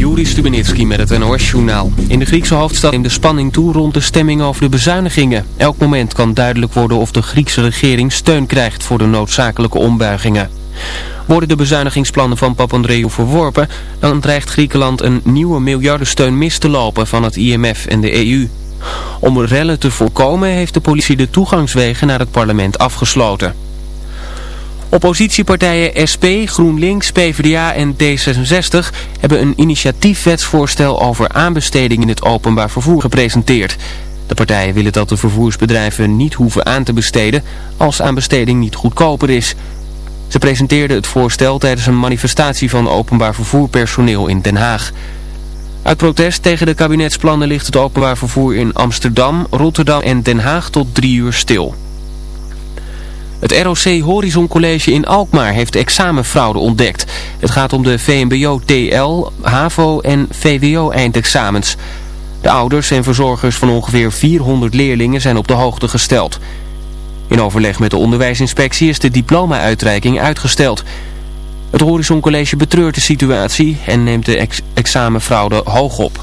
Juri Stubenitski met het NOS-journaal. In de Griekse hoofdstad neemt de spanning toe rond de stemming over de bezuinigingen. Elk moment kan duidelijk worden of de Griekse regering steun krijgt voor de noodzakelijke ombuigingen. Worden de bezuinigingsplannen van Papandreou verworpen, dan dreigt Griekenland een nieuwe miljardensteun mis te lopen van het IMF en de EU. Om rellen te voorkomen heeft de politie de toegangswegen naar het parlement afgesloten. Oppositiepartijen SP, GroenLinks, PvdA en D66 hebben een initiatiefwetsvoorstel over aanbesteding in het openbaar vervoer gepresenteerd. De partijen willen dat de vervoersbedrijven niet hoeven aan te besteden als aanbesteding niet goedkoper is. Ze presenteerden het voorstel tijdens een manifestatie van openbaar vervoerpersoneel in Den Haag. Uit protest tegen de kabinetsplannen ligt het openbaar vervoer in Amsterdam, Rotterdam en Den Haag tot drie uur stil. Het ROC Horizon College in Alkmaar heeft examenfraude ontdekt. Het gaat om de VMBO TL, HAVO en VWO eindexamens. De ouders en verzorgers van ongeveer 400 leerlingen zijn op de hoogte gesteld. In overleg met de onderwijsinspectie is de diploma-uitreiking uitgesteld. Het Horizon College betreurt de situatie en neemt de ex examenfraude hoog op.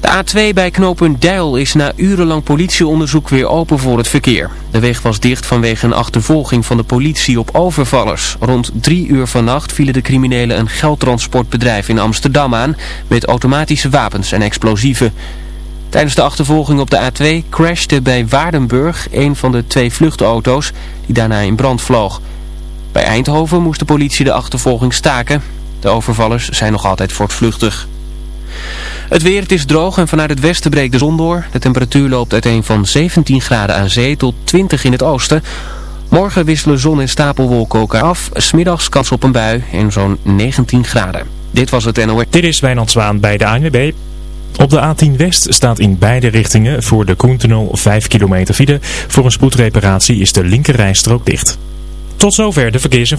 De A2 bij knooppunt Deil is na urenlang politieonderzoek weer open voor het verkeer. De weg was dicht vanwege een achtervolging van de politie op overvallers. Rond drie uur vannacht vielen de criminelen een geldtransportbedrijf in Amsterdam aan... met automatische wapens en explosieven. Tijdens de achtervolging op de A2 crashte bij Waardenburg een van de twee vluchtauto's die daarna in brand vloog. Bij Eindhoven moest de politie de achtervolging staken. De overvallers zijn nog altijd voortvluchtig. Het weer, is droog en vanuit het westen breekt de zon door. De temperatuur loopt uiteen van 17 graden aan zee tot 20 in het oosten. Morgen wisselen zon en stapelwolken elkaar af. Smiddags kans op een bui en zo'n 19 graden. Dit was het NOS. Dit is Wijnand Zwaan bij de ANWB. Op de A10 West staat in beide richtingen voor de Koentunnel 5 kilometer file. Voor een spoedreparatie is de linkerrijstrook dicht. Tot zover de verkeersen.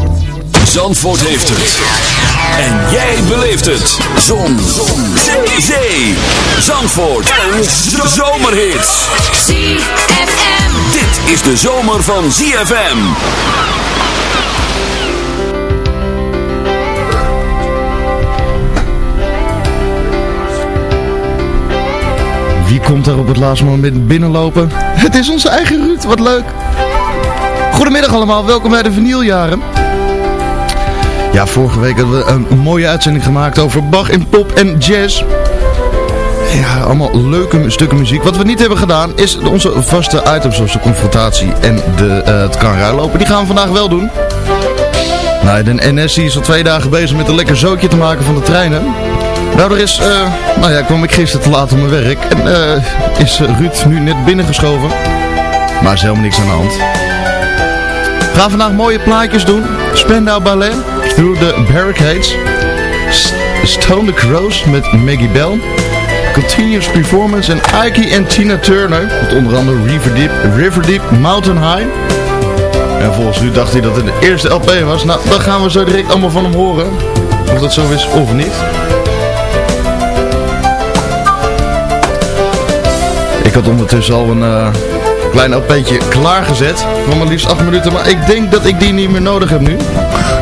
Zandvoort heeft het. En jij beleeft het. Zon. Zon. Zee. Zee. Zandvoort. En zomerhits. ZFM. Dit is de zomer van ZFM. Wie komt er op het laatste moment binnenlopen? Het is onze eigen Ruud, wat leuk. Goedemiddag allemaal, welkom bij de vinyljaren. Ja, vorige week hadden we een, mooie uitzending gemaakt over Bach en pop en jazz. Ja, allemaal leuke stukken muziek. Wat we niet hebben gedaan is onze vaste items zoals de confrontatie en de, uh, het kan lopen. Die gaan we vandaag wel doen. Nou, de NS is al twee dagen bezig met een lekker zootje te maken van de treinen. Daardoor is, uh, nou ja, kwam ik gisteren te laat op mijn werk. En uh, is Ruud nu net binnengeschoven. Maar is helemaal niks aan de hand. Gaan vandaag mooie plaatjes doen. Spendau Ballet, Through the Barricades. Stone the Crows met Maggie Bell. Continuous Performance en Ike en Tina Turner. Met onder andere River Deep, River Deep, Mountain High. En volgens u dacht hij dat het de eerste LP was. Nou, dan gaan we zo direct allemaal van hem horen. Of dat zo is of niet. Ik had ondertussen al een, uh, klein LP'tje klaargezet. Van maar liefst 8 minuten, maar ik denk dat ik die niet meer nodig heb nu.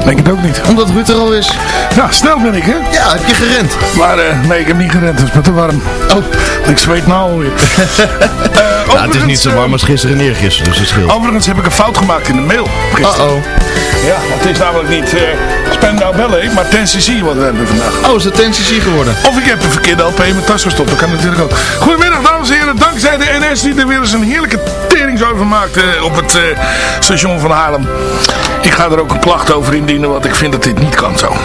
Denk het ook niet. Omdat Ruud er al is. Ja, snel ben ik, hè? Ja, heb je gerend? Maar eh, nee, ik heb niet gerend. Het is me te warm. Oh. Ik zweet nou alweer. uh, nou, het is niet zo warm als gisteren en eergisteren, dus het scheelt. Overigens heb ik een fout gemaakt in de mail. Uh-oh. Ja, het is namelijk niet uh, Spendau Ballet, maar Ten CC wat we hebben vandaag. Oh, is het Ten CC geworden? Of ik heb een verkeerde LP in mijn tas gestopt, dat kan natuurlijk ook. Goedemiddag dames en heren, dankzij de NS die er weer eens een heerlijke tering over maakt uh, op het uh, station van Haarlem. Ik ga er ook een klacht over indienen, want ik vind dat dit niet kan zo.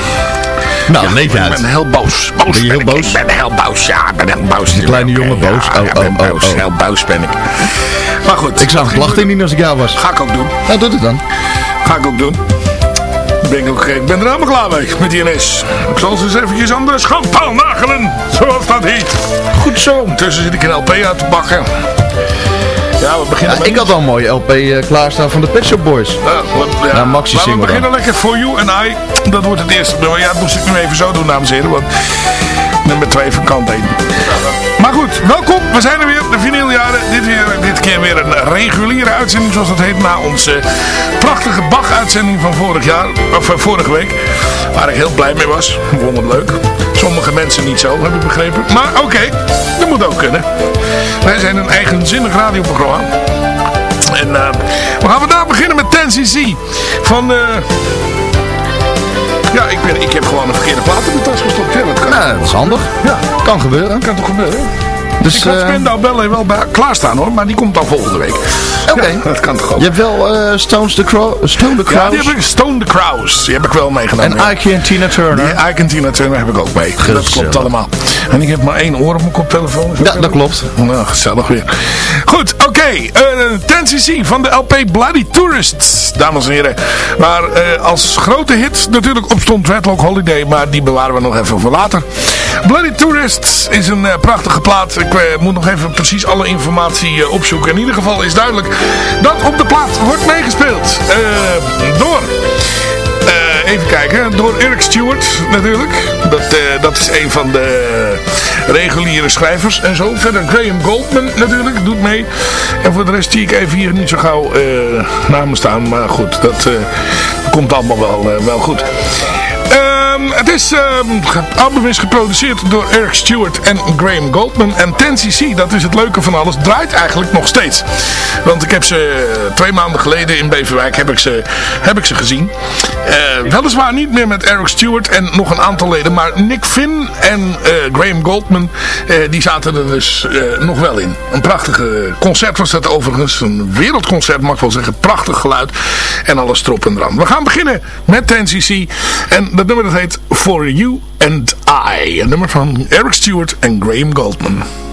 Nou, nee, Ik ben heel boos. boos ben je heel boos? Ik ben heel boos, ja. Ik ben heel boos. Die kleine jongen boos? Ja, Oh, ben oh, oh, boos. oh. Heel boos ben ik. Maar goed. Ik zou een klacht indienen als ik jou was. Ga ik ook doen. Nou, doe het dan. Ga ik ook doen. Ben ik, ook, ik ben er helemaal klaar mee met die NS. Ik zal ze eens eventjes aan de schandpaal nagelen. Zoals dat heet. Goed zo. Ondertussen zit ik een LP uit te bakken. Ja, we beginnen Ja, ik had al een mooie LP eh, klaarstaan van de Pet Shop Boys. Ja, wat- ja. Ja, maxi we beginnen lekker For You and I. Dat wordt het eerste nummer. Ja, dat moest ik nu even zo doen, dames en heren. Want nummer 2 van kant 1. Maar goed, welkom. We zijn er weer. De vinyljaren. Dit, weer, dit keer weer een reguliere uitzending, zoals dat heet. Na onze prachtige Bach-uitzending van vorig jaar. Of eh, vorige week. Waar ik heel blij mee was. Het leuk. Sommige mensen niet zo, heb ik begrepen. Maar oké, dat moet ook kunnen. Wij zijn een eigenzinnig radioprogramma. En eh, we gaan vandaag beginnen met 10cc. Van... eh ja, ik, ben, ik heb gewoon een verkeerde plaat in mijn tas gestopt. Ja, dat kan. Nou, dat is handig. Ja, Kan gebeuren. kan toch gebeuren? Dus, ik had eh, Spendau Ballet wel bij, klaarstaan hoor, maar die komt dan volgende week. Oké. Ja, dat kan toch ook. je hebt wel eh, Stones the Crow, Stone the Ja, Crows die heb ik, Stone the Crows, die heb ik wel meegenomen. en ja. Ike en Tina Turner. Die Ike en Tina Turner heb ik ook mee. Dat klopt allemaal. En ik heb maar één oor op mijn koptelefoon. Ja, dat klopt. Nou, gezellig weer. Goed, oké. eh 10cc van de LP Bloody Tourists, dames en heren. Waar eh, als grote hit natuurlijk op stond Redlock Holiday, maar die bewaren we nog even voor later. Bloody Tourists is een eh, prachtige plaat. Ik eh, moet nog even precies alle informatie eh, opzoeken. In ieder geval is duidelijk dat op de plaat wordt meegespeeld eh, door... Eh, even kijken, door Eric Stewart natuurlijk. Dat, eh, dat is een van de reguliere schrijvers en zo. Verder Graham Goldman natuurlijk, doet mee. En voor de rest zie ik even hier niet zo gauw eh, namen staan. Maar goed, dat eh, komt allemaal wel, eh, wel goed. Ehm, het is, het album is geproduceerd door Eric Stewart en Graham Goldman. En 10cc, dat is het leuke van alles, draait eigenlijk nog steeds. Want ik heb ze twee maanden geleden in Beverwijk heb ik ze, heb ik ze gezien. Eh, weliswaar niet meer met Eric Stewart en nog een aantal leden. Maar Nick Finn en eh, Graham Goldman, eh, die zaten er dus eh, nog wel in. Een prachtige concert was dat overigens. Een wereldconcert mag ik wel zeggen. Prachtig geluid en alles erop en eraan. We gaan beginnen met 10cc. En dat nummer dat heet For You and I. Een nummer van Eric Stewart en Graham Goldman.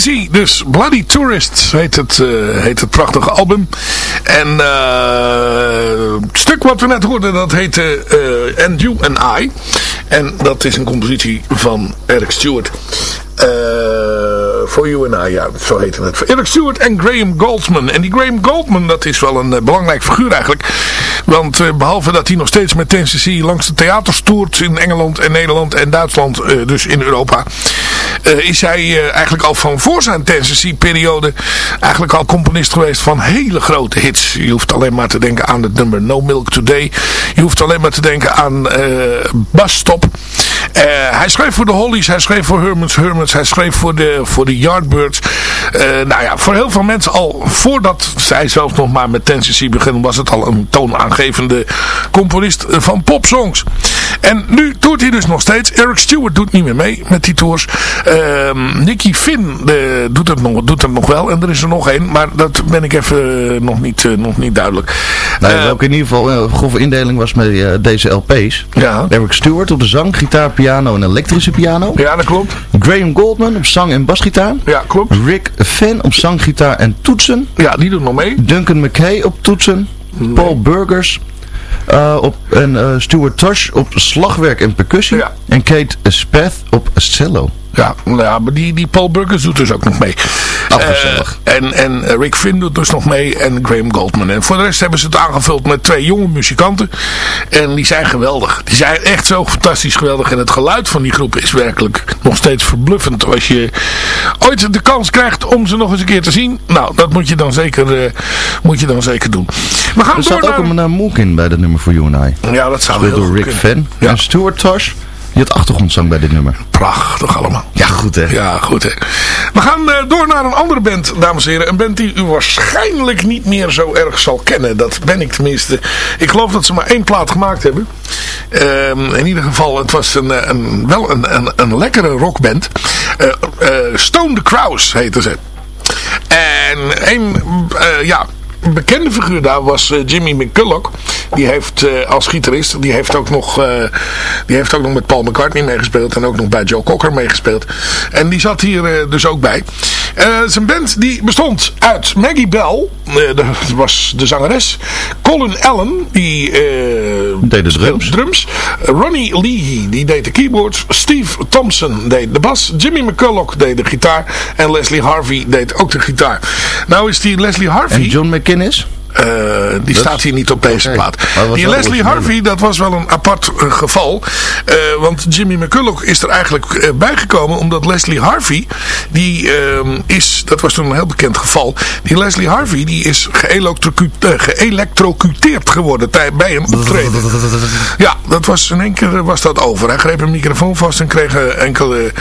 Zo, 10cc, dus Bloody Tourist heet het, eh, heet het prachtige album. En eh, het stuk wat we net hoorden, dat heette eh, And You and I. En dat is een compositie van Eric Stewart. For You and I, ja, zo heette het. Eric Stewart en Graham Goldsman. En die Graham Goldsman, dat is wel een belangrijk figuur eigenlijk. Want eh, behalve dat hij nog steeds met 10cc langs de theaters toert in Engeland en Nederland en Duitsland, eh, dus in Europa, eh, is hij eigenlijk al van voor zijn 10cc periode eigenlijk al componist geweest van hele grote hits. Je hoeft alleen maar te denken aan het nummer No Milk Today. Je hoeft alleen maar te denken aan Bus Stop. Eh, hij schreef voor de Hollies, hij schreef voor Hermans Hermits, hij schreef voor de, voor de Yardbirds. Eh, nou ja, voor heel veel mensen al voordat zij zelfs nog maar met Tennessee beginnen, was het al een toonaangevende componist van popsongs. En nu toert hij dus nog steeds. Eric Stewart doet niet meer mee met die tours. Ehm Nicky Finn doet, het nog, doet het nog wel. En er is er nog één. Maar dat ben ik even eh, nog, niet, eh, nog niet duidelijk. Welke in ieder geval een grove indeling was met deze LP's. Ja. Eric Stewart op de zang, gitaar, piano en elektrische piano. ja, dat klopt. Graham Goldman op zang en basgitaar. Ja, klopt. Rick Finn op zang, gitaar en toetsen. Ja, die doet nog mee. Duncan McKay op toetsen. Paul Burgers eh, op, en eh, Stuart Tosh op slagwerk en percussie. Ja. En Kate Spath op cello. Ja, nou ja, maar die, die Paul Burgers doet dus ook nog mee. Oh. Eh, en, en eh, Rick Finn doet dus nog mee en Graham Goldman. En voor de rest hebben ze het aangevuld met twee jonge muzikanten. En die zijn geweldig. Die zijn echt zo fantastisch geweldig. En het geluid van die groep is werkelijk nog steeds verbluffend. Als je ooit de kans krijgt om ze nog eens een keer te zien. Nou, dat moet je dan zeker, eh, moet je dan zeker doen. We gaan Er door zat ook naar... een uh, in bij dat nummer voor You and I. Ja, dat zou heel door Rick. Ja. En Stuart Tosh. Die had achtergrondzang bij dit nummer. Prachtig allemaal. Ja, goed hè. Ja, goed hè. We gaan eh, door naar een andere band, dames en heren. Een band die u waarschijnlijk niet meer zo erg zal kennen. Dat ben ik tenminste. Ik geloof dat ze maar één plaat gemaakt hebben. Ehm, in ieder geval, het was een, eh, een, wel een, een, een lekkere rockband. Eh, Stone the Crows heette ze. En een, ja, een bekende figuur daar was eh, Jimmy McCulloch. Die heeft eh, als gitarist, die heeft, ook nog, eh, die heeft ook nog met Paul McCartney meegespeeld. En ook nog bij Joe Cocker meegespeeld. En die zat hier dus ook bij. Zijn band die bestond uit Maggie Bell. dat was de zangeres. Colin Allen. Die eh, Deed de drums. drums. Ronnie Lee die deed de keyboards. Steve Thompson deed de bas. Jimmy McCulloch deed de gitaar. En Leslie Harvey deed ook de gitaar. Nou is die Leslie Harvey... En John McInnes? Eh, die Dat- staat hier niet op deze Oké. plaat. Die Leslie. Harvey, dat was wel een apart eh, geval. Eh, want Jimmy McCulloch is er eigenlijk bijgekomen omdat Leslie Harvey, die ehm, is, dat was toen een heel bekend geval. Die Leslie Harvey, die is geëlectrocu- geëlectrocuteerd geworden tij- bij een optreden. Ja, dat was in één keer was dat over. Hij greep een microfoon vast en kreeg enkele,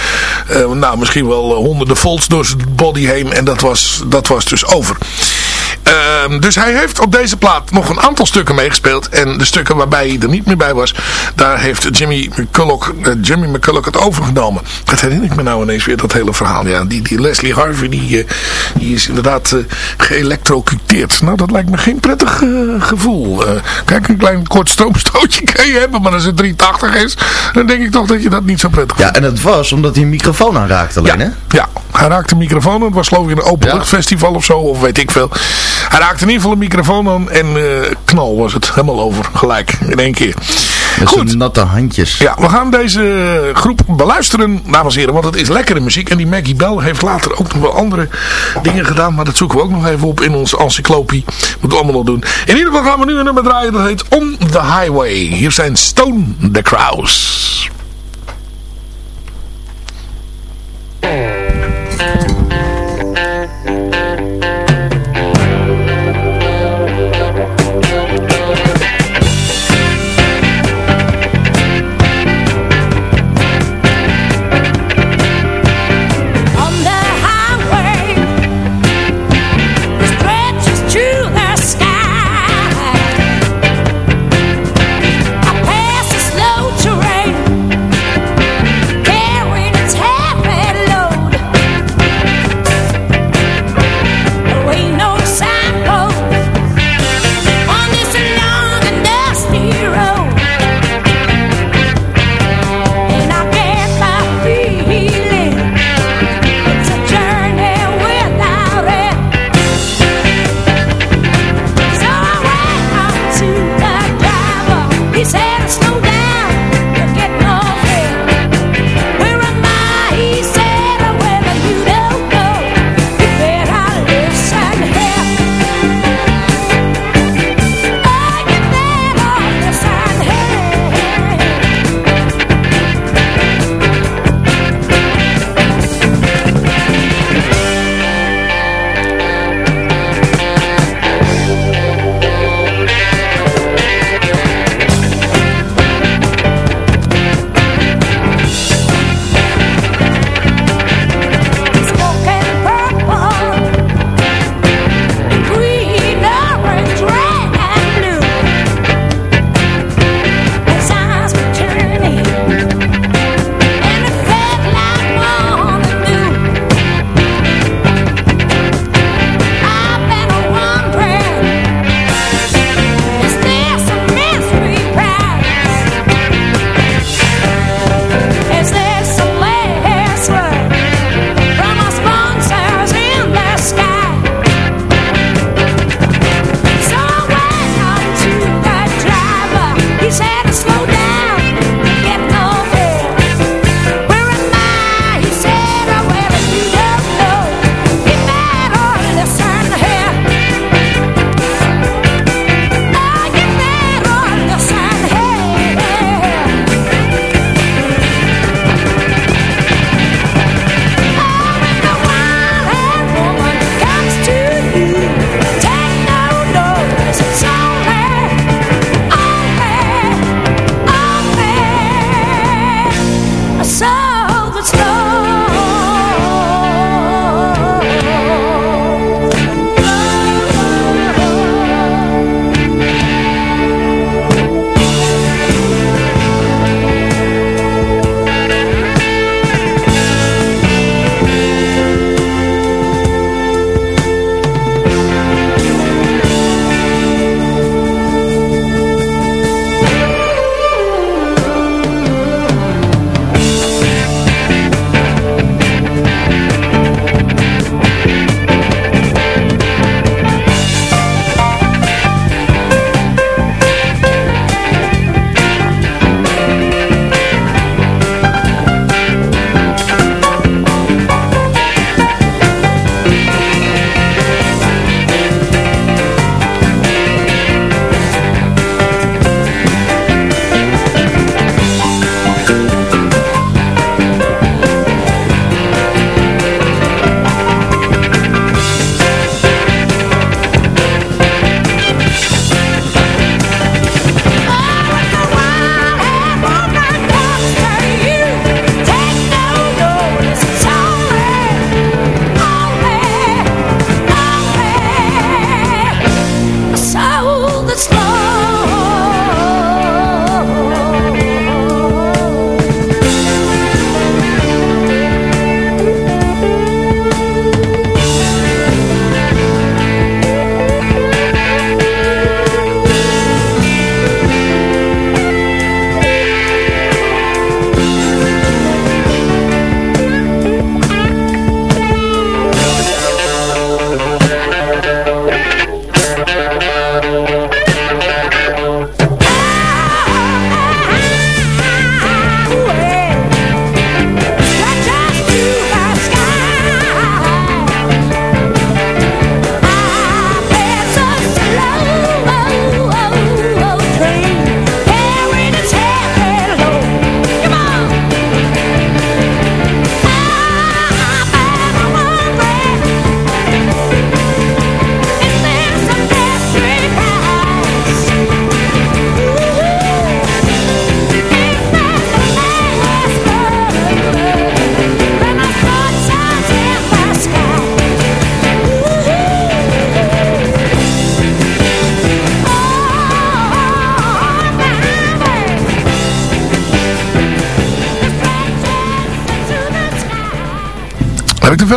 nou misschien wel honderden volts door zijn body heen. En dat was, dat was dus over. Ehm, dus hij heeft op deze plaat nog een aantal stukken meegespeeld. En de stukken waarbij hij er niet meer bij was, daar heeft Jimmy McCulloch, eh, Jimmy McCulloch het overgenomen. Dat herinner ik me nou ineens weer, dat hele verhaal. Ja, die, die Leslie Harvey, die, eh, die is inderdaad eh geëlectrocuteerd. Nou, dat lijkt me geen prettig gevoel. Kijk, een klein kort stroomstootje kan je hebben, maar als het 380 is, dan denk ik toch dat je dat niet zo prettig vindt. Ja, en het was omdat hij een microfoon aanraakte alleen, hè? Ja, hij raakte een microfoon aan. Het was geloof ik een openluchtfestival of zo, of weet ik veel. Hij raakte in ieder geval een microfoon aan en eh, knal was het helemaal over. Gelijk, in één keer. Met Goed. natte handjes. Ja, we gaan deze groep beluisteren, dames en heren, want het is lekkere muziek. En die Maggie Bell heeft later ook nog wel andere dingen gedaan, maar dat zoeken we ook nog even op in onze encyclopie. Moeten we allemaal nog doen. In ieder geval gaan we nu een nummer draaien, dat heet On The Highway. Hier zijn Stone the Crows.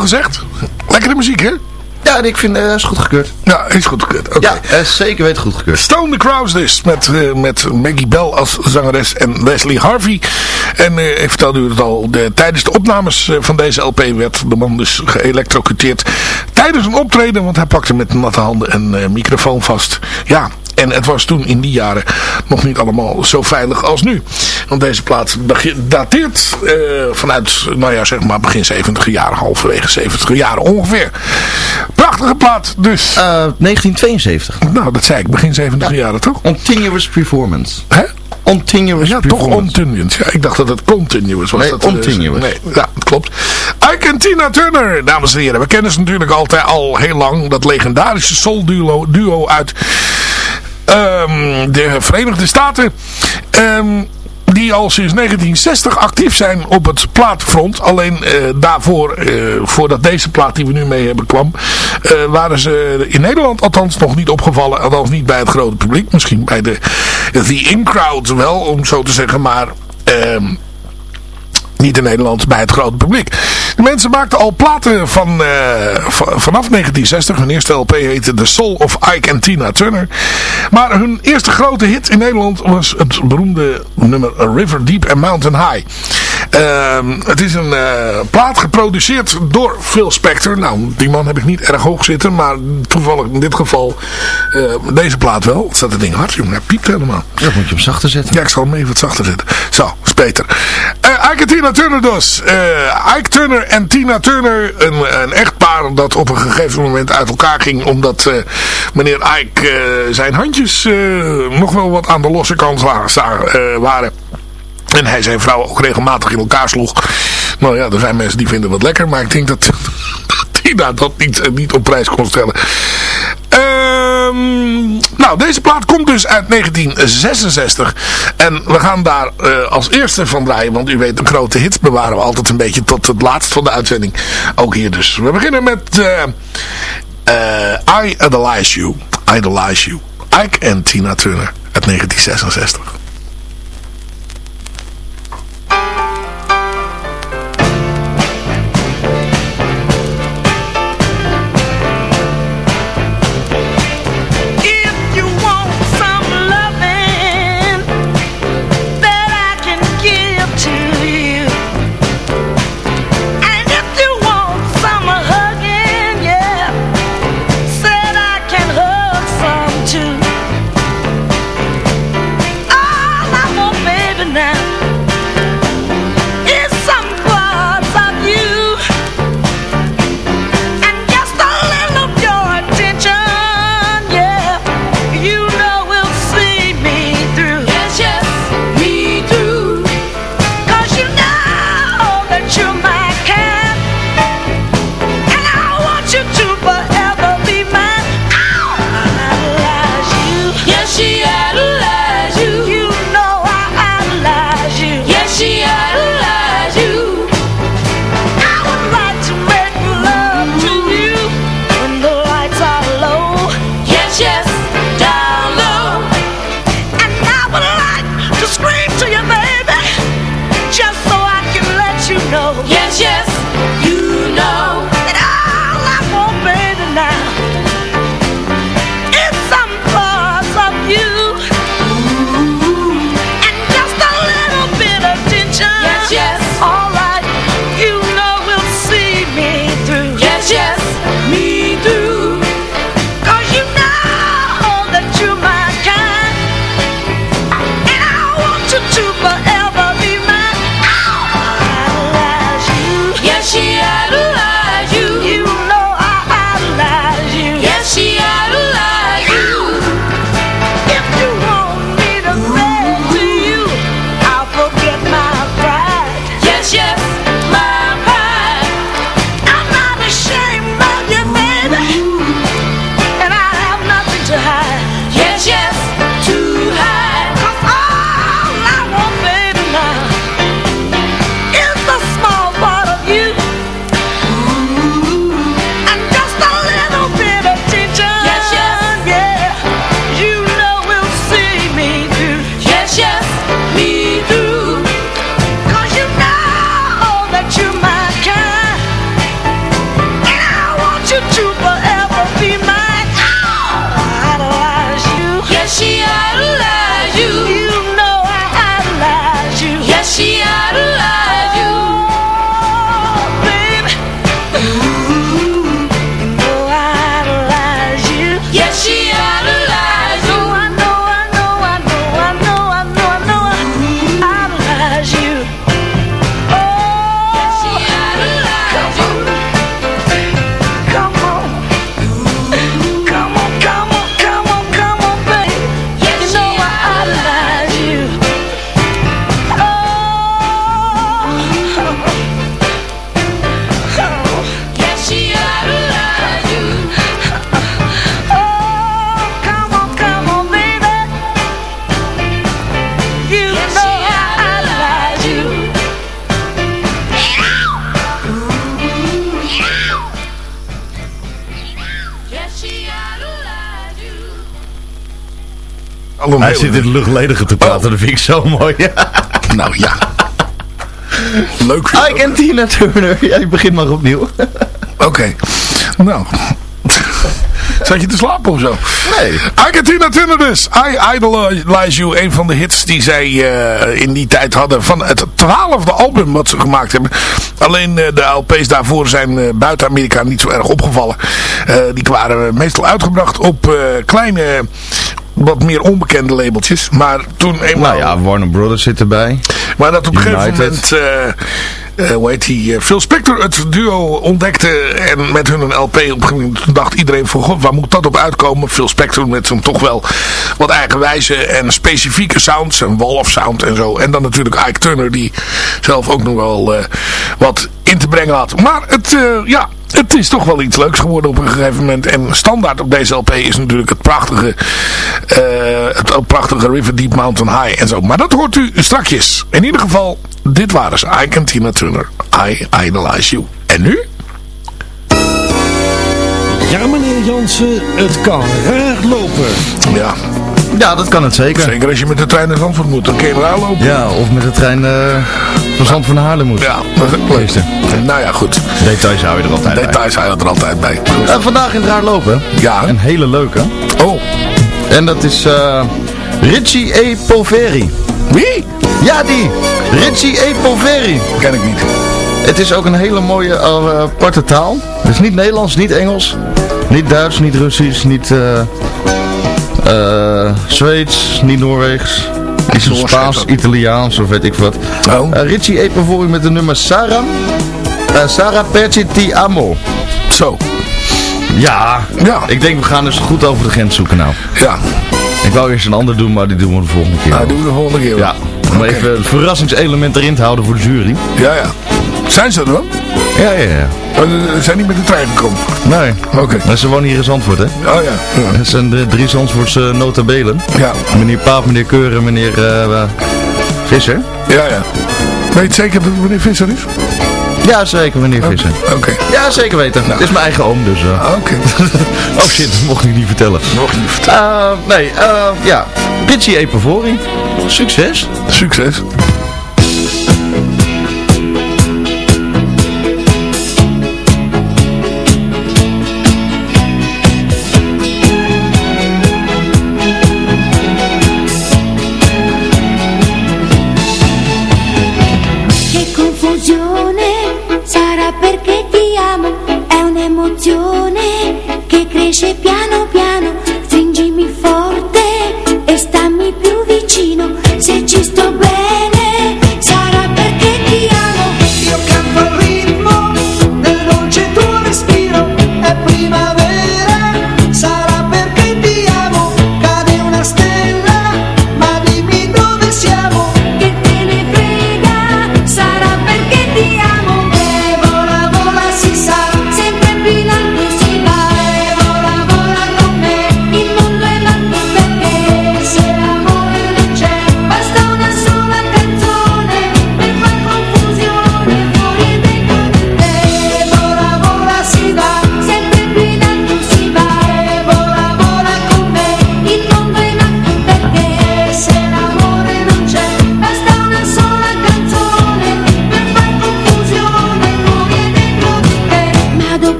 Veel gezegd? Lekkere muziek, hè? Ja, en ik vind het is goed gekeurd. Ja, is goed gekeurd. Ja, eh, zeker weten goed gekeurd. Stone the Crowds dus, met, eh, met Maggie Bell als zangeres en Wesley Harvey. En eh, ik vertelde u het al, de, tijdens de opnames eh, van deze LP werd de man dus geëlectrocuteerd. Tijdens een optreden, want hij pakte met natte handen een eh, microfoon vast. Ja, en het was toen in die jaren nog niet allemaal zo veilig als nu. Want deze plaat dateert eh, vanuit, nou ja, zeg maar begin 70 jaren, halverwege 70 jaren ongeveer. Prachtige plaat dus. Eh, 1972. Nou, dat zei ik, begin 70 jaren toch? Continuous Performance. Hè? Continuous Ja, toch continuous. Ja, ik dacht dat het continuous was. Nee, dat, eh, continuous. nee, ja, dat klopt. Ike en Tina Turner, dames en heren. We kennen ze natuurlijk altijd al heel lang. Dat legendarische soul duo, duo uit ehm, de Verenigde Staten. Ehm, die al sinds 1960 actief zijn op het plaatfront. Alleen eh, daarvoor, eh, voordat deze plaat die we nu mee hebben kwam, eh, waren ze in Nederland althans nog niet opgevallen. Althans niet bij het grote publiek. Misschien bij de The In-crowd wel, om zo te zeggen. Maar ehm, niet in Nederland bij het grote publiek. De mensen maakten al platen van, eh, vanaf 1960. Hun eerste LP heette The Soul of Ike and Tina Turner. Maar hun eerste grote hit in Nederland was het beroemde nummer River Deep and Mountain High. Ehm, het is een eh, plaat geproduceerd door Phil Spector. Nou, die man heb ik niet erg hoog zitten. Maar toevallig in dit geval eh, deze plaat wel. Staat het ding hard, jongen? Hij piept helemaal. Ja, moet je hem zachter zetten. Ja, ik zal hem even wat zachter zetten. Zo, is beter. Eh Ike en Tina Turner dus. Ike Turner en Tina Turner. Een, een echtpaar dat op een gegeven moment uit elkaar ging. Omdat meneer Ike zijn handjes nog wel wat aan de losse kant waren. En hij zijn vrouw ook regelmatig in elkaar sloeg. Nou ja, er zijn mensen die vinden wat lekker. Maar ik denk dat, Tina dat niet, eh, niet op prijs kon stellen. Ehm, nou, deze plaat komt dus uit 1966. En we gaan daar eh, als eerste van draaien. Want u weet, een grote hit bewaren we altijd een beetje tot het laatst van de uitzending. Ook hier dus. We beginnen met eh, I Idolize You. Idolize You. Ike en Tina Turner uit 1966. Zit in de luchtledige te praten, dat vind ik zo mooi. Nou ja. Leuk. Ike en Tina Turner. Ja, je begint maar opnieuw. Oké. Nou. Zat je te slapen of zo? Nee. Ike en Tina Turner dus. I Idolize You. Een van de hits die zij eh, in die tijd hadden. Van het twaalfde album wat ze gemaakt hebben. Alleen eh, de LP's daarvoor zijn eh, buiten Amerika niet zo erg opgevallen. Eh, die waren meestal uitgebracht op eh, kleine, wat meer onbekende labeltjes. Maar toen eenmaal... Nou ja, Warner Brothers zit erbij. Maar dat op een gegeven moment, eh, eh, hoe heet die, eh, Phil Spector het duo ontdekte en met hun een LP op een gegeven moment toen dacht iedereen van, god, waar moet dat op uitkomen? Phil Spector met zo'n toch wel wat eigenwijze en specifieke sounds, een wall of sound en zo. En dan natuurlijk Ike Turner die zelf ook nog wel wat in te brengen had. Maar het, ja, het is toch wel iets leuks geworden op een gegeven moment. En standaard op deze LP is natuurlijk het prachtige, eh, het prachtige River Deep Mountain High en zo. Maar dat hoort u strakjes. In ieder geval, dit waren ze. Ike en Tina Turner. I Idolize You. En nu? Ja, meneer Jansen, het kan raar lopen. Ja, Ja, dat kan het zeker. zeker als je met de trein naar Zandvoort moet. Dan kun je lopen. Ja, of met de trein eh van Zand van Haarlem moet. Ja, dat is. Meeste. Nou ja, goed. Details hou je er altijd bij. Details zijn er altijd bij. Eh, vandaag in het raar lopen. Ja. Een hele leuke. Oh, En dat is eh Richie E. Poveri. wie? Ja, die. Richie E. Poveri. Ken ik niet. Het is ook een hele mooie aparte taal. Het is niet Nederlands, niet Engels, niet Duits, niet Russisch, niet eh, Zweeds, niet Noorweegs. Zo Noors, Spaans, Italiaans of weet ik wat. Oh. Eh, Richie. Poveri met de nummer Sarah. Eh, Sarah Perci Ti Amo. Zo. Ja, Ja. ik denk we gaan dus goed over de grens zoeken nou. Ja. Ik wou eerst een ander doen, maar die doen we de volgende keer. Nou, wel. doen we de volgende keer. wel. Ja, om even het verrassingselement erin te houden voor de jury. Ja, ja. Zijn ze er dan? Ja, ja, ja. Oh, Ze zijn niet met de trein gekomen. Nee. Oké. Maar Ze wonen hier in Zandvoort, hè? Oh ja. Ja. Het zijn de drie Zandvoortse notabelen. Ja. Meneer Paap, meneer Keuren, meneer eh, Visser. Ja, ja. Weet je zeker dat het meneer Visser is? Ja, zeker, meneer Visser. Oké. Ja, zeker weten. Het is mijn eigen oom, dus... eh. Ah, Oké. Oh shit, dat mocht ik niet vertellen. Nog niet vertellen. Eh, nee, eh, ja. Richie Epavori. Succes. Succes.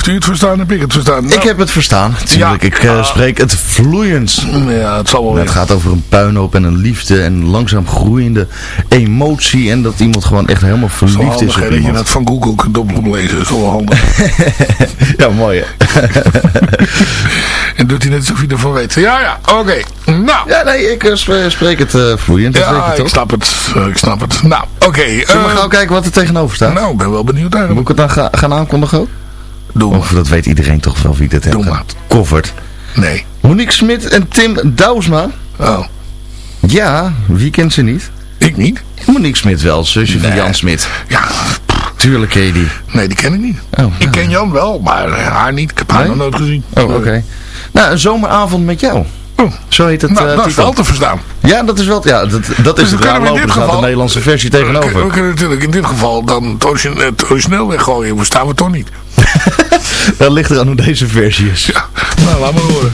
Heeft u het verstaan? Heb ik het verstaan? Ik Nou, heb het verstaan, natuurlijk. Ja. Ik eh, spreek het vloeiend. Ja, het zal wel Het gaat over een puinhoop en een liefde en langzaam groeiende emotie. En dat iemand gewoon echt helemaal verliefd is op dat je iemand. dat van Google kunt op- oplezen. Dat is wel handig. Ja, mooi hè. en doet hij net alsof hij ervan weet. Ja, ja, oké. Nou. Ja, nee, ik eh, sp- spreek het eh, vloeiend, dat weet Ja, ik snap het. Ik snap het. Nou, oké. Zullen we gauw kijken wat er tegenover staat? nou, ik ben wel benieuwd Moet eigenlijk. ik het dan ga- gaan aankondigen ook? Doe Of dat weet iedereen toch wel wie dit heeft gecoverd. Nee. Monique Smit en Tim Douwsma. Oh, Ja, wie kent ze niet? ik niet. Monique Smit wel, zusje van. Jan Smit. Ja, Tuurlijk ken je die. nee, die ken ik niet. Oh, Ik nou. ken Jan wel, maar eh, haar niet. Ik heb haar Nee? nog nooit gezien. Oh, oké. Nou, een zomeravond met jou. Oh. Zo heet het Nou, eh, dat is wel te verstaan. Ja, dat is wel, ja, dat, dat Dus is het in raarlopen. dit Er staat geval- de Nederlandse versie We, tegenover. we kunnen natuurlijk in dit geval dan het het origineel weggooien. We staan we toch niet. Dat ligt eraan hoe deze versie is. Nou, laat maar horen.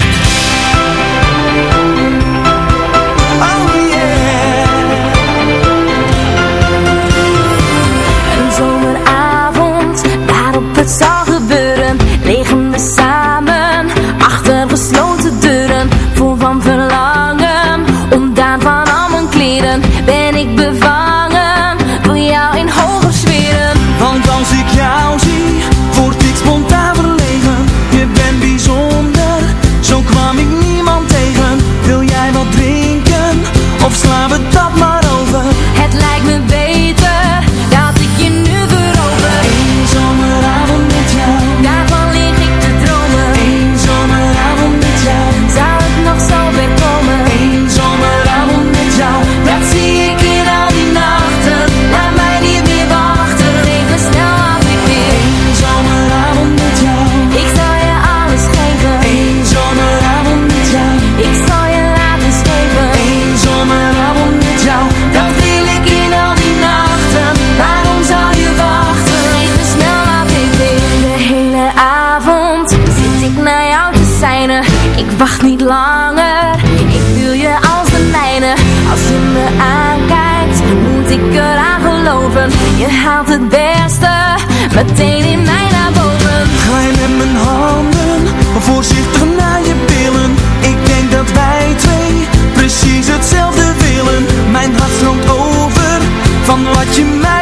Meteen in mij naar boven Glij met mijn handen voorzichtig naar je billen. Ik denk dat wij twee precies hetzelfde willen. Mijn hart stroomt over van wat je mij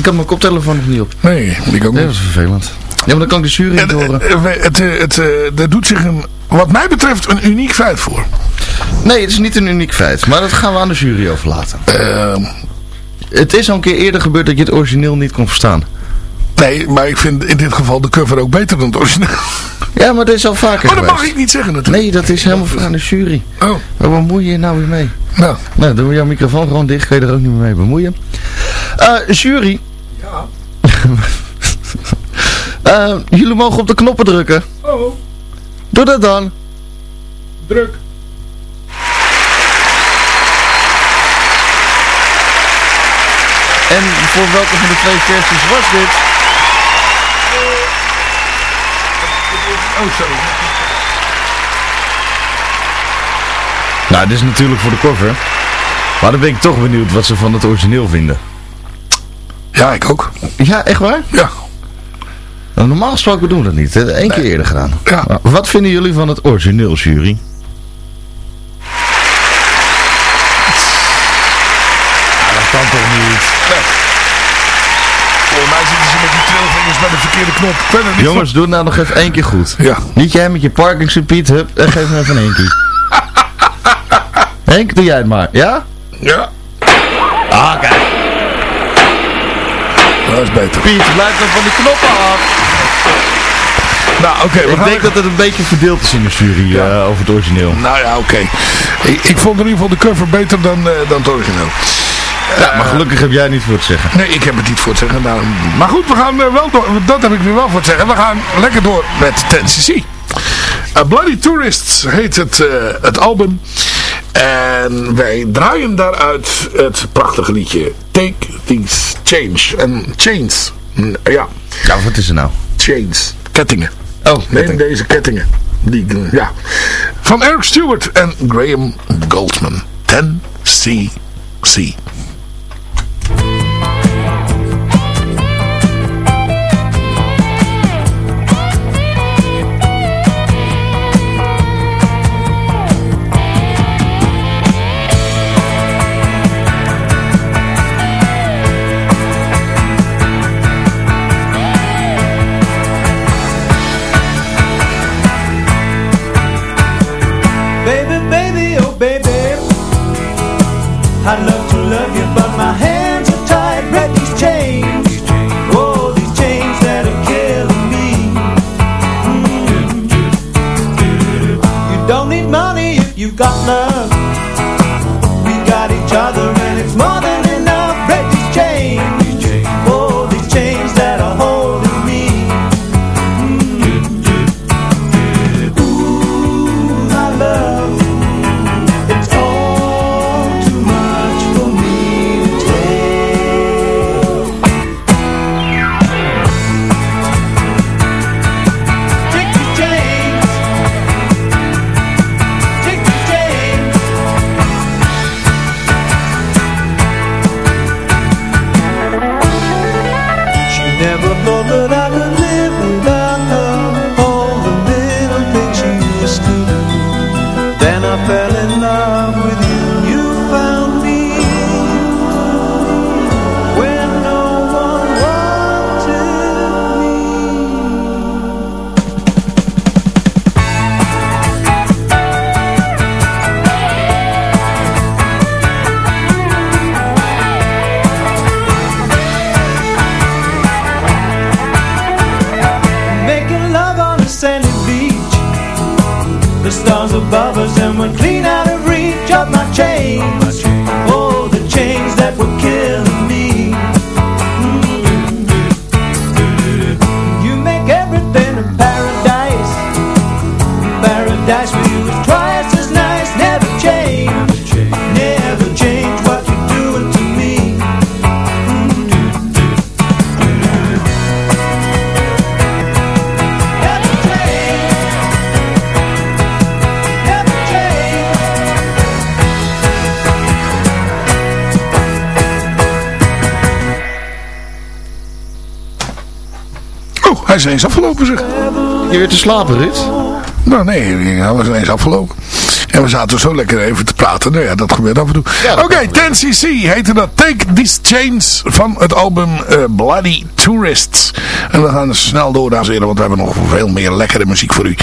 ik had mijn koptelefoon nog niet op. Nee, ik ook Nee, dat niet. is vervelend. Ja, maar dan kan ik de jury niet horen. eh, we- het, eh, het, eh, er doet zich een, wat mij betreft een uniek feit voor. Nee, het is niet een uniek feit. Maar dat gaan we aan de jury overlaten. Eh, Het is al een keer eerder gebeurd dat je het origineel niet kon verstaan. nee, maar ik vind in dit geval de cover ook beter dan het origineel. Ja, maar dit is al vaker Oh, dat mag ik niet zeggen natuurlijk. Nee, dat is helemaal voor aan de jury. Oh, Waar bemoei je je nou weer mee? nou. Nou, doen we jouw microfoon gewoon dicht. Kun je er ook niet meer mee bemoeien. Eh, jury. Eh, jullie mogen op de knoppen drukken. Oh, Doe dat dan. druk. En voor welke van de twee versies was dit? Oh, zo. Nou, dit is natuurlijk voor de cover. Maar dan ben ik toch benieuwd wat ze van het origineel vinden. Ja, ik ook. Ja, echt waar? Ja. Nou, normaal gesproken doen we dat niet. Eén keer eerder gedaan. Ja. Maar wat vinden jullie van het origineel, jury? Ja, dat kan toch niet? Nee. Volgens mij zitten ze met die trilvingers bij de verkeerde knop. Niet. Jongens, doe het nou nog even één keer goed. Ja. Niet jij met je Parkinson Piet, hup, en geef me even een Henkie. Henk, doe jij het maar, ja? Ja. Ah, kijk. Dat is beter. Piet, blijf dan van die knoppen af. Nou, oké. Ik denk dat het een beetje verdeeld is in de jury eh, over het origineel. Nou ja, oké. Ik, ik vond in ieder geval de cover beter dan, eh, dan het origineel. Ja, maar gelukkig heb jij niet voor het zeggen. Nee, ik heb het niet voor het zeggen. Nou, maar goed, we gaan eh, wel door. Dat heb ik nu wel voor het zeggen. We gaan lekker door met 10cc. A Bloody Tourists heet het, eh, het album. En wij draaien daaruit het prachtige liedje Take These Change. En chains. Mm, Ja, Ja, wat is er nou? chains. Kettingen. Oh, Neem deze kettingen. Die, eh, ja. Van Eric Stewart en Graham Goldman. 10cc. Baby, covers and went clean out of reach of my chain. Hij is ineens afgelopen zeg. Je weer te slapen, Rit? Nou nee, hij was ineens afgelopen. En we zaten zo lekker even te praten. Nou ja, dat gebeurt af en toe. Oké, 10cc heette dat Take These Chains van het album eh, Bloody Tourists. En we gaan dus snel door, dames en heren, want we hebben nog veel meer lekkere muziek voor u.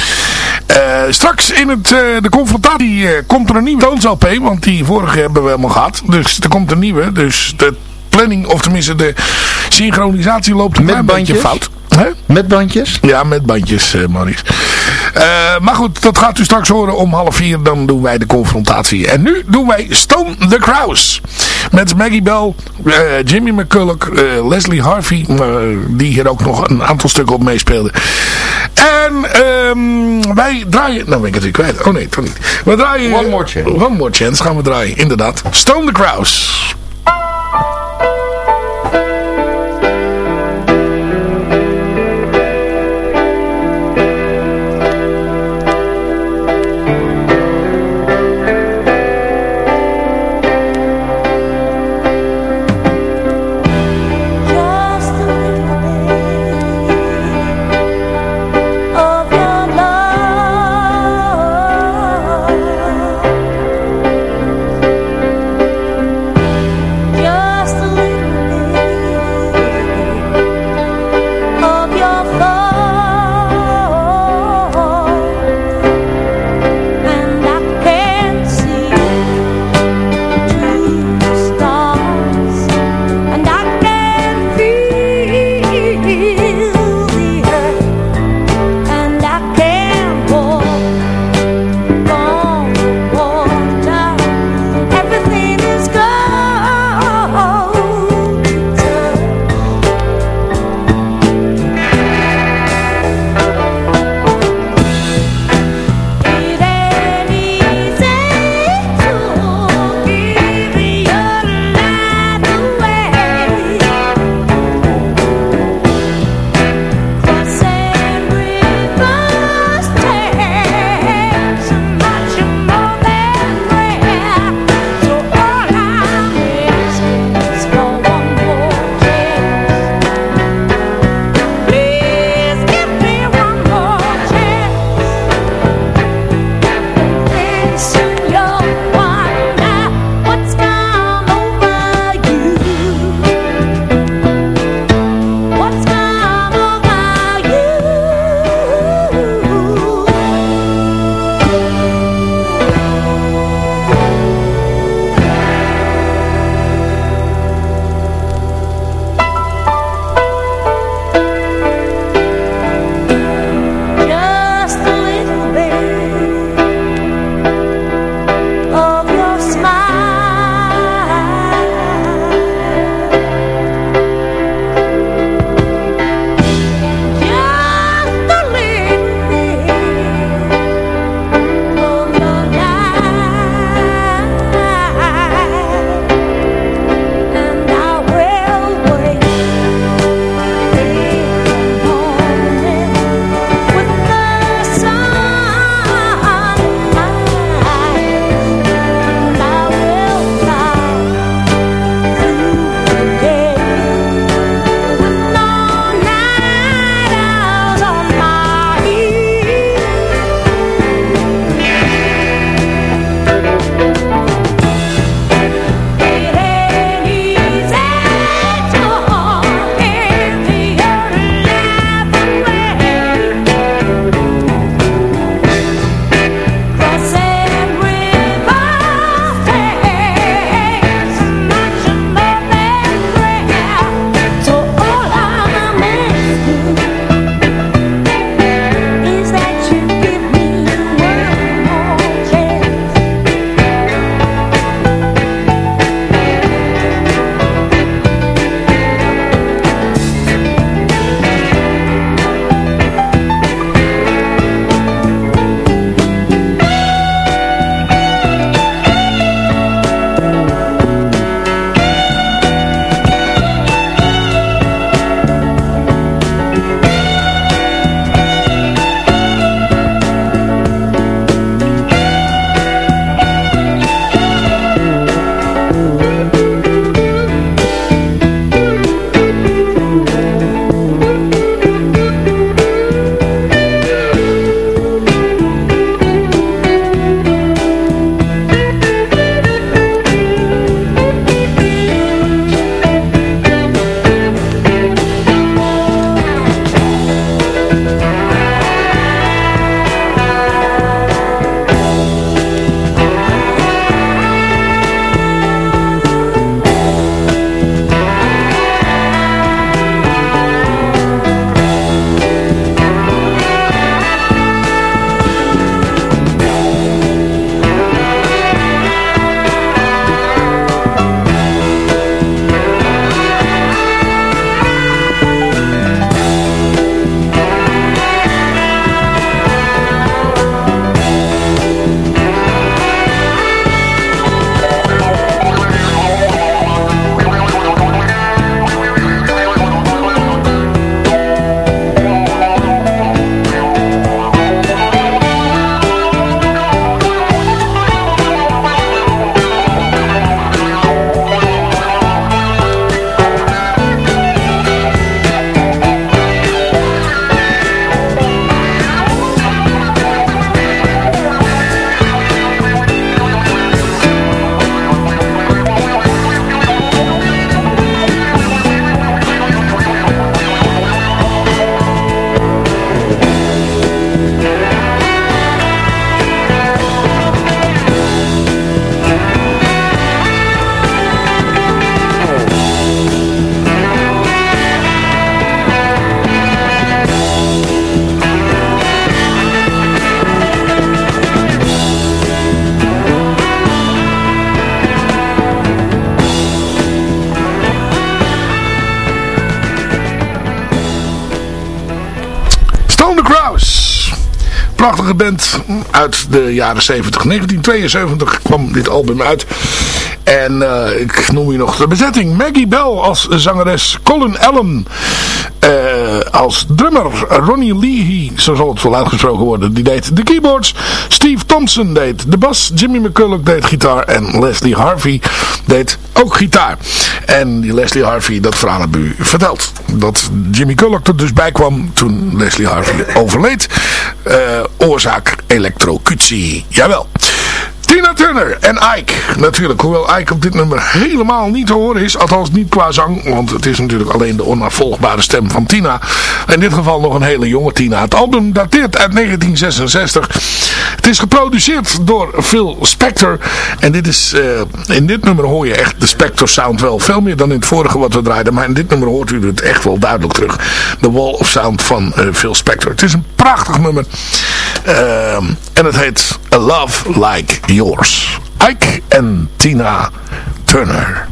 Eh, straks in het, eh, de confrontatie komt er een nieuwe toons-LP, want die vorige hebben we helemaal gehad. Dus er komt een nieuwe, dus de planning, of tenminste de synchronisatie loopt een Met klein beetje fout. Met bandjes? Ja, met bandjes, eh Maurice. Eh, maar goed, dat gaat u straks horen om half vier. Dan doen wij de confrontatie. En nu doen wij Stone the Crows. Met Maggie Bell, eh, Jimmy McCulloch, Leslie Harvey. die hier ook nog een aantal stukken op meespeelden. En ehm, wij draaien... Nou ben ik het weer kwijt. Oh nee, toch niet. We draaien... One More Chance. One More Chance gaan we draaien, inderdaad. Stone the Crows. Prachtige band uit de jaren 70. 1972 kwam dit album uit. En uh, ik noem hier nog de bezetting. Maggie Bell als zangeres. Colin Allen als drummer. Ronnie Leahy, zo zal het wel uitgesproken worden. Die deed de keyboards. Steve Thompson deed de bas. Jimmy McCulloch deed gitaar. En Leslie Harvey deed ook gitaar. En die Leslie Harvey, dat verhaal heb u verteld. Dat Jimmy Culloch er dus bij kwam toen Leslie Harvey overleed. Uh, oorzaak elektrocutie. Jawel. Tina Turner en Ike. Natuurlijk, hoewel Ike op dit nummer helemaal niet te horen is. Althans niet qua zang, want het is natuurlijk alleen de onafvolgbare stem van Tina. In dit geval nog een hele jonge Tina. Het album dateert uit 1966. Het is geproduceerd door Phil Spector. En dit is, uh, in dit nummer hoor je echt de Spector sound wel. Veel meer dan in het vorige wat we draaiden. Maar in dit nummer hoort u het echt wel duidelijk terug. De Wall of Sound van uh, Phil Spector. Het is een prachtig nummer. Uh, en het heet A Love Like Yours. Ike en Tina Turner.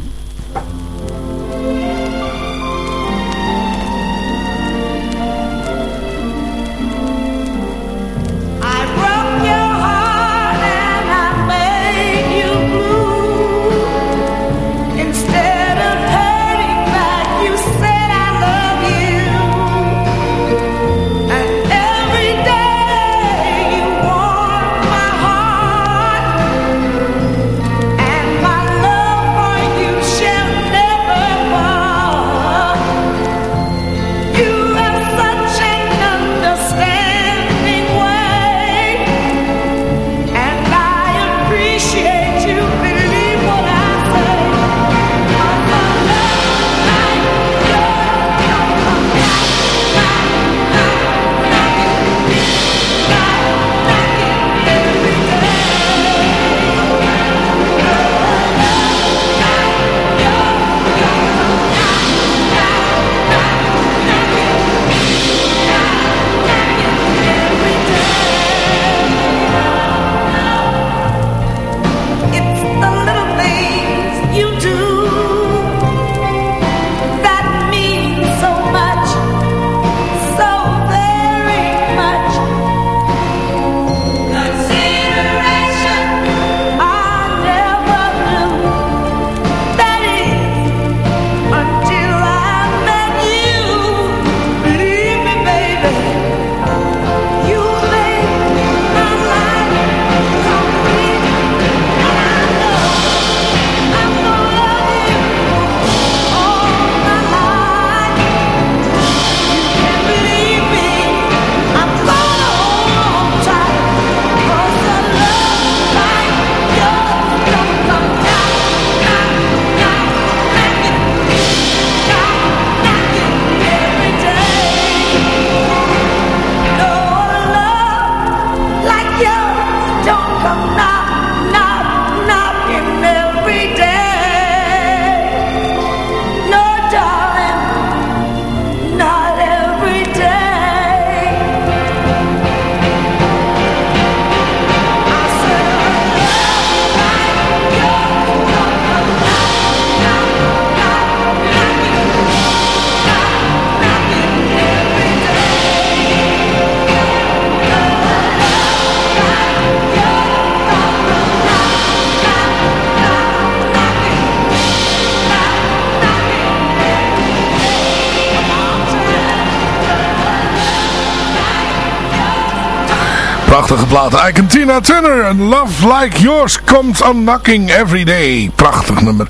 Prachtige plaat. Tina Turner and Love Like Yours comes on knocking every day. Prachtig nummer.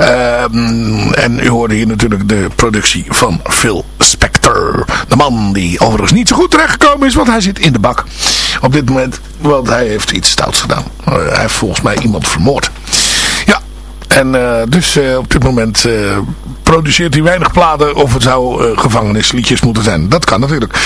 Uh, en u hoorde hier natuurlijk de productie van Phil Spector. De man die overigens niet zo goed terechtgekomen is, want hij zit in de bak. Op dit moment, want hij heeft iets stouts gedaan. Uh, hij heeft volgens mij iemand vermoord. Ja, en uh, dus op dit moment produceert hij weinig platen of het zou gevangenisliedjes moeten zijn. Dat kan natuurlijk.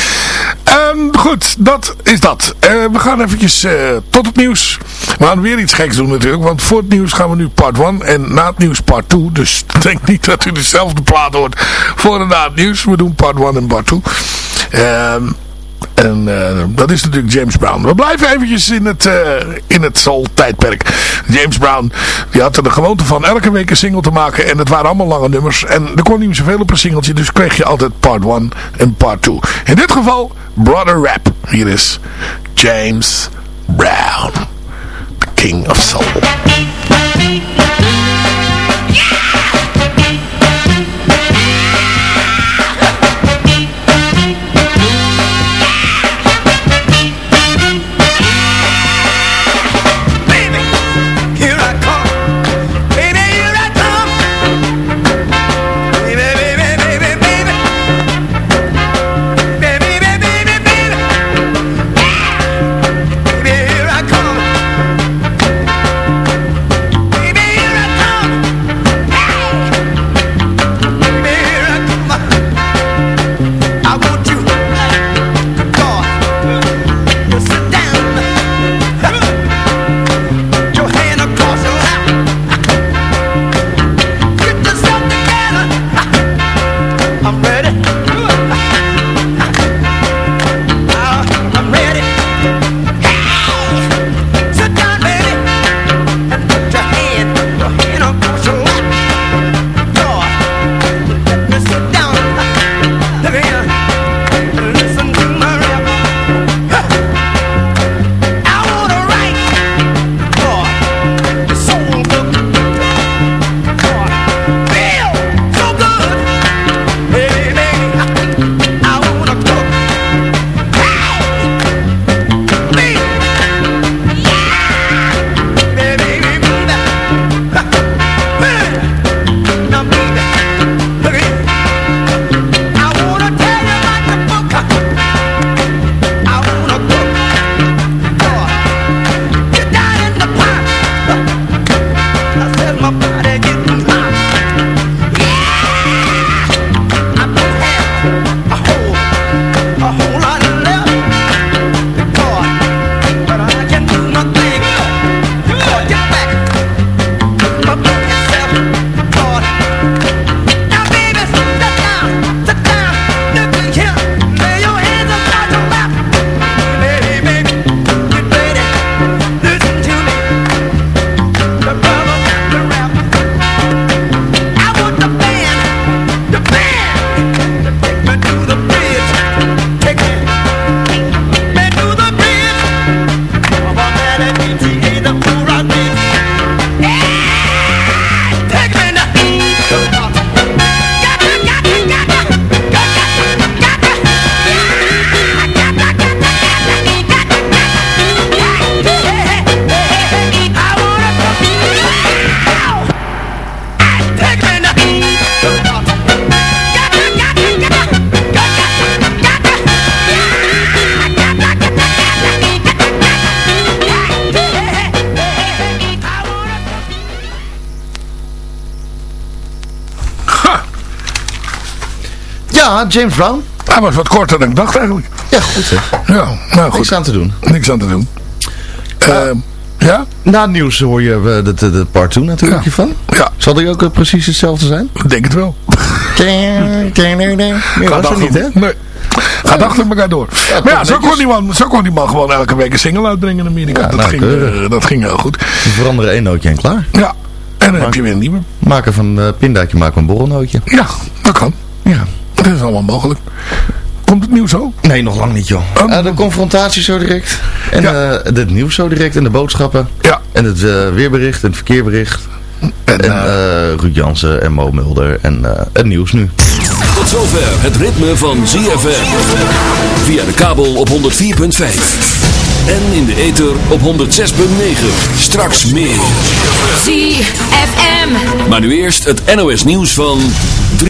Um, goed, dat is dat. Uh, we gaan eventjes uh, tot het nieuws. We gaan weer iets geks doen natuurlijk. Want voor het nieuws gaan we nu part 1 en na het nieuws part 2. Dus denk niet dat u dezelfde plaat hoort voor en na het nieuws. We doen part 1 en part 2. Um, en uh, dat is natuurlijk James Brown. We blijven eventjes in het, uh, in het soul-tijdperk. James Brown, die had er de gewoonte van elke week een single te maken. En het waren allemaal lange nummers. En er kon niet meer zoveel op een singeltje. Dus kreeg je altijd part 1 en part 2. In dit geval, Brother Rap. Hier is James Brown. The King of Soul. James Brown. Hij was wat korter dan ik dacht eigenlijk. Ja, goed hè. Ja, nou goed. Niks aan te doen. Niks aan te doen. Ehm, ja? Na het nieuws hoor je eh, de, de, de part 2 natuurlijk Ja. van. Ja. Zal die ook eh, precies hetzelfde zijn? Ik denk het wel. Gaat was er niet hè? Nee. Gaat achter elkaar door. Ja, maar ja, zo kon, die man, zo kon die man gewoon elke week een single uitbrengen in Amerika. Ja, dat, nou, ging, eh, dat ging heel goed. We veranderen één nootje en klaar. Ja, en dan heb je weer een nieuwe. Maken van uh, pindaatje maken we een borrelnootje. Ja, dat kan. Ja. Dat is allemaal mogelijk. Komt het nieuws zo? Nee, nog lang niet joh. Oh. Eh, de confrontatie zo direct. En Ja. eh, het nieuws zo direct. En de boodschappen. Ja. En het eh, weerbericht en het verkeerbericht. En, En eh, Ruud Jansen en Mo Mulder. En eh, het nieuws nu. Tot zover het ritme van ZFM. Via de kabel op 104.5. En in de ether op 106.9. Straks meer. ZFM. Maar nu eerst het NOS nieuws van...